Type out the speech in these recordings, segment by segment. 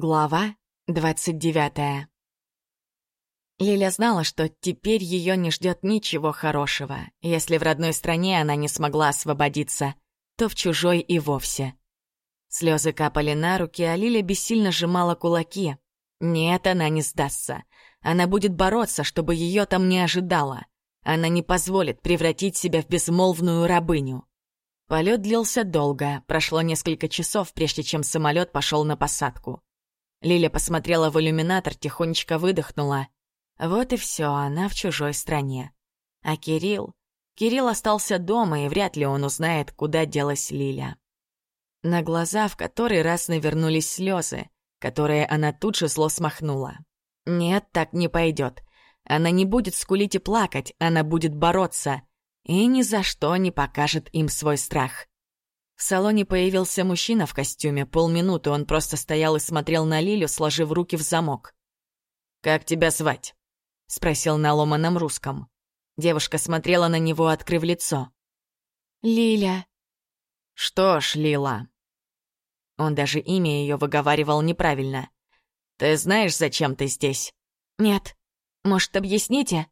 Глава двадцать девятая. Лиля знала, что теперь ее не ждет ничего хорошего. Если в родной стране она не смогла освободиться, то в чужой и вовсе. Слезы капали на руки, а Лиля бессильно сжимала кулаки. Нет, она не сдастся. Она будет бороться, чтобы ее там не ожидало. Она не позволит превратить себя в безмолвную рабыню. Полет длился долго, прошло несколько часов, прежде чем самолет пошел на посадку. Лиля посмотрела в иллюминатор, тихонечко выдохнула. Вот и все, она в чужой стране. А Кирилл? Кирилл остался дома, и вряд ли он узнает, куда делась Лиля. На глаза в который раз навернулись слезы, которые она тут же зло смахнула. Нет, так не пойдет. Она не будет скулить и плакать, она будет бороться. И ни за что не покажет им свой страх. В салоне появился мужчина в костюме. Полминуты он просто стоял и смотрел на Лилю, сложив руки в замок. «Как тебя звать?» — спросил на ломаном русском. Девушка смотрела на него, открыв лицо. «Лиля». «Что ж, Лила». Он даже имя ее выговаривал неправильно. «Ты знаешь, зачем ты здесь?» «Нет. Может, объясните?»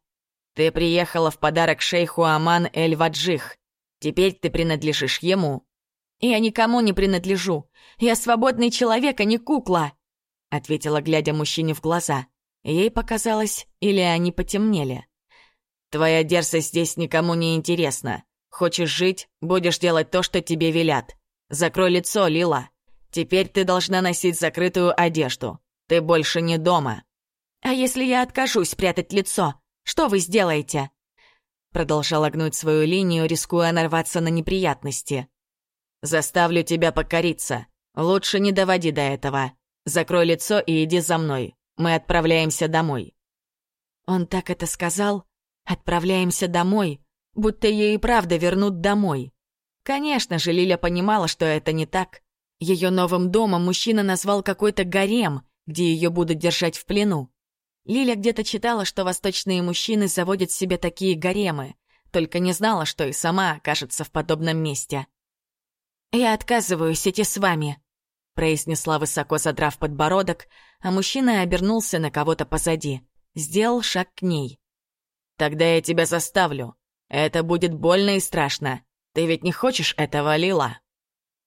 «Ты приехала в подарок шейху Аман Эль-Ваджих. Теперь ты принадлежишь ему, «Я никому не принадлежу. Я свободный человек, а не кукла», — ответила, глядя мужчине в глаза. Ей показалось, или они потемнели. «Твоя дерзость здесь никому не интересна. Хочешь жить — будешь делать то, что тебе велят. Закрой лицо, Лила. Теперь ты должна носить закрытую одежду. Ты больше не дома». «А если я откажусь прятать лицо, что вы сделаете?» Продолжала гнуть свою линию, рискуя нарваться на неприятности. Заставлю тебя покориться. Лучше не доводи до этого. Закрой лицо и иди за мной. Мы отправляемся домой». Он так это сказал? «Отправляемся домой?» Будто ей и правда вернут домой. Конечно же, Лиля понимала, что это не так. Ее новым домом мужчина назвал какой-то гарем, где ее будут держать в плену. Лиля где-то читала, что восточные мужчины заводят себе такие гаремы, только не знала, что и сама окажется в подобном месте. «Я отказываюсь идти с вами», — произнесла высоко задрав подбородок, а мужчина обернулся на кого-то позади, сделал шаг к ней. «Тогда я тебя заставлю. Это будет больно и страшно. Ты ведь не хочешь этого, Лила?»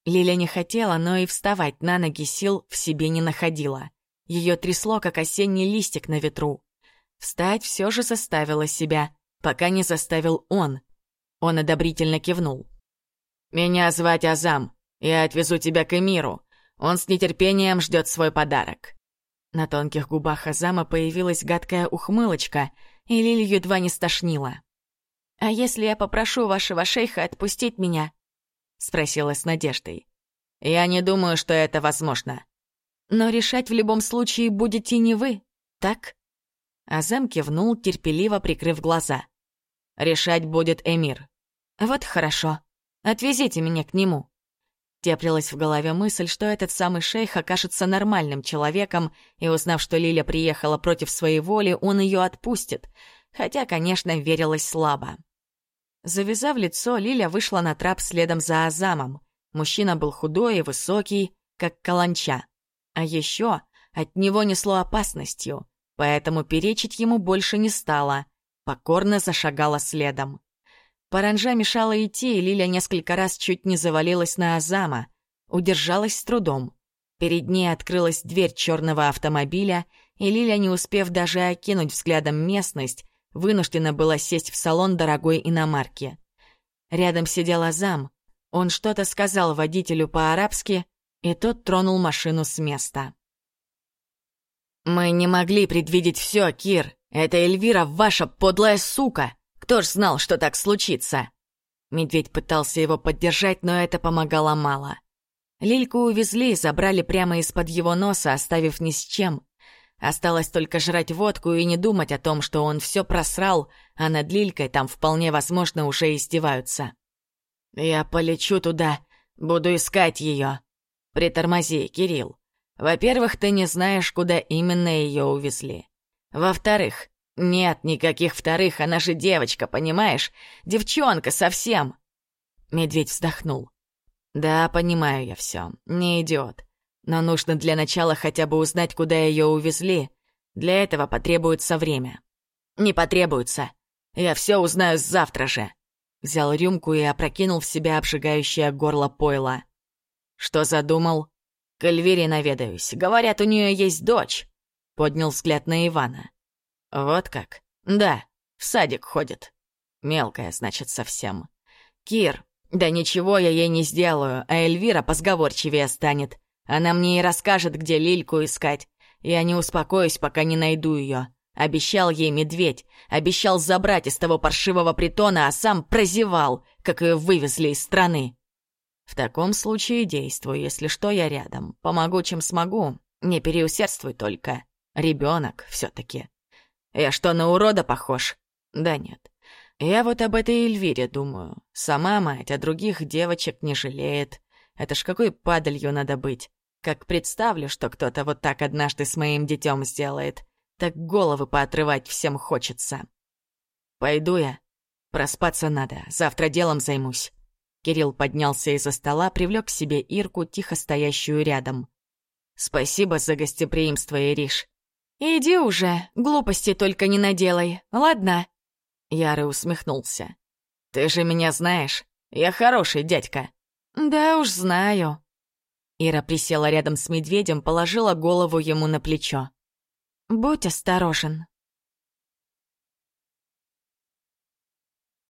Лиля не хотела, но и вставать на ноги сил в себе не находила. Ее трясло, как осенний листик на ветру. Встать все же заставила себя, пока не заставил он. Он одобрительно кивнул. «Меня звать Азам. Я отвезу тебя к Эмиру. Он с нетерпением ждет свой подарок». На тонких губах Азама появилась гадкая ухмылочка, и Лиль едва не стошнила. «А если я попрошу вашего шейха отпустить меня?» — спросила с надеждой. «Я не думаю, что это возможно». «Но решать в любом случае будете не вы, так?» Азам кивнул, терпеливо прикрыв глаза. «Решать будет Эмир». «Вот хорошо», Отвезите меня к нему». Теплилась в голове мысль, что этот самый шейх окажется нормальным человеком, и узнав, что Лиля приехала против своей воли, он ее отпустит, хотя, конечно, верилась слабо. Завязав лицо, Лиля вышла на трап следом за Азамом. Мужчина был худой и высокий, как каланча. А еще от него несло опасностью, поэтому перечить ему больше не стало. Покорно зашагала следом. Паранжа мешала идти, и Лиля несколько раз чуть не завалилась на Азама. Удержалась с трудом. Перед ней открылась дверь черного автомобиля, и Лиля, не успев даже окинуть взглядом местность, вынуждена была сесть в салон дорогой иномарки. Рядом сидел Азам. Он что-то сказал водителю по-арабски, и тот тронул машину с места. «Мы не могли предвидеть все, Кир. Это Эльвира, ваша подлая сука!» Кто знал, что так случится?» Медведь пытался его поддержать, но это помогало мало. Лильку увезли и забрали прямо из-под его носа, оставив ни с чем. Осталось только жрать водку и не думать о том, что он все просрал, а над Лилькой там вполне возможно уже издеваются. «Я полечу туда, буду искать ее. Притормози, Кирилл. Во-первых, ты не знаешь, куда именно ее увезли. Во-вторых, «Нет никаких вторых, она же девочка, понимаешь? Девчонка совсем!» Медведь вздохнул. «Да, понимаю я все. Не идиот. Но нужно для начала хотя бы узнать, куда ее увезли. Для этого потребуется время. Не потребуется. Я все узнаю завтра же. Взял рюмку и опрокинул в себя обжигающее горло пойла. Что задумал? К Эльвире наведаюсь. Говорят, у нее есть дочь. Поднял взгляд на Ивана. Вот как? Да, в садик ходит. Мелкая, значит, совсем. Кир, да ничего я ей не сделаю, а Эльвира позговорчивее станет. Она мне и расскажет, где Лильку искать. Я не успокоюсь, пока не найду ее. Обещал ей медведь, обещал забрать из того паршивого притона, а сам прозевал, как ее вывезли из страны. В таком случае действую, если что, я рядом. Помогу, чем смогу. Не переусердствуй только. Ребенок все-таки. Я что, на урода похож? Да нет. Я вот об этой Эльвире думаю. Сама мать, а других девочек не жалеет. Это ж какой падалью надо быть. Как представлю, что кто-то вот так однажды с моим детем сделает, так головы поотрывать всем хочется. Пойду я. Проспаться надо, завтра делом займусь. Кирилл поднялся из-за стола, привлек к себе Ирку, тихо стоящую рядом. «Спасибо за гостеприимство, Ириш». «Иди уже, глупости только не наделай, ладно?» Ярый усмехнулся. «Ты же меня знаешь, я хороший дядька». «Да уж знаю», Ира присела рядом с медведем, положила голову ему на плечо. «Будь осторожен»,